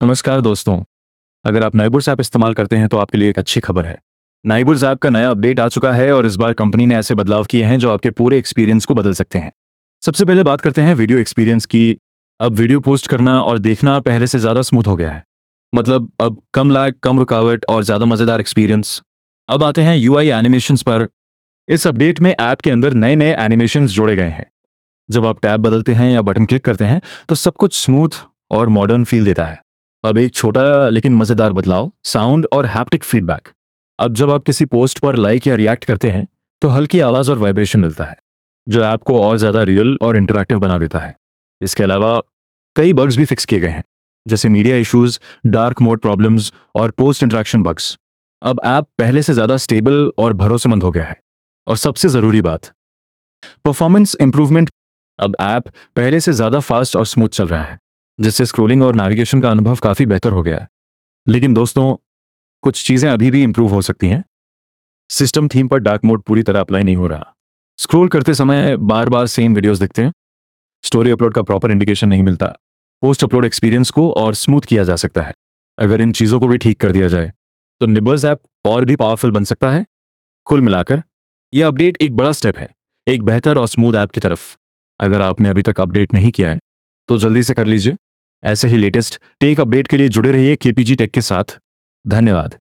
नमस्कार दोस्तों। अगर आप नाइबुर्स ऐप इस्तेमाल करते हैं तो आपके लिए एक अच्छी खबर है। नाइबुर्स ऐप का नया अपडेट आ चुका है और इस बार कंपनी ने ऐसे बदलाव किए हैं जो आपके पूरे एक्सपीरियंस को बदल सकते हैं। सबसे पहले बात करते हैं वीडियो एक्सपीरियंस की। अब वीडियो पोस्ट करना और देखना पहले से ज़्यादा स्मूथ हो गया है। मतलब अब कम लैग कम रुकावट और ज़्यादा मज़ेदार एक्सपीरियंस अब आते हैं यू आई पर। इस अपडेट में ऐप के अंदर नए नए एनिमेशन जोड़े गए हैं। जब आप टैब बदलते हैं या बटन क्लिक करते हैं तो सब कुछ स्मूथ और मॉडर्न फील देता है। अब एक छोटा लेकिन मज़ेदार बदलाव साउंड और हैप्टिक फीडबैक अब जब आप किसी पोस्ट पर लाइक या रिएक्ट करते हैं तो हल्की आवाज़ और वाइब्रेशन मिलता है, जो ऐप को और ज़्यादा रियल और इंटरेक्टिव बना देता है। इसके अलावा, कई बग्स भी फिक्स किए गए हैं, जैसे media issues dark mode problems और पोस्ट इंटरेक्शन बग्स अब ऐप पहले से ज़्यादा स्टेबल और भरोसेमंद हो गया है, और सबसे ज़रूरी बात परफॉर्मेंस इंप्रूवमेंट अब ऐप पहले से ज़्यादा फास्ट और स्मूथ चल रहा है जिससे स्क्रोलिंग और नेविगेशन का अनुभव काफ़ी बेहतर हो गया है। लेकिन दोस्तों, कुछ चीज़ें अभी भी इंप्रूव हो सकती हैं। सिस्टम थीम पर डार्क मोड पूरी तरह अप्लाई नहीं हो रहा। स्क्रोल करते समय बार बार सेम वीडियोस दिखते हैं। स्टोरी अपलोड का प्रॉपर इंडिकेशन नहीं मिलता। पोस्ट अपलोड एक्सपीरियंस को और स्मूथ किया जा सकता है। अगर इन चीज़ों को भी ठीक कर दिया जाए तो निबर्स ऐप और भी पावरफुल बन सकता है। कुल मिलाकर, यह अपडेट एक बड़ा स्टेप है। एक बेहतर और स्मूथ ऐप की तरफ़। अगर आपने अभी तक अपडेट नहीं किया है तो जल्दी से कर लीजिए। ऐसे ही लेटेस्ट टेक अपडेट के लिए जुड़े रहिए केपीजी टेक के साथ। धन्यवाद।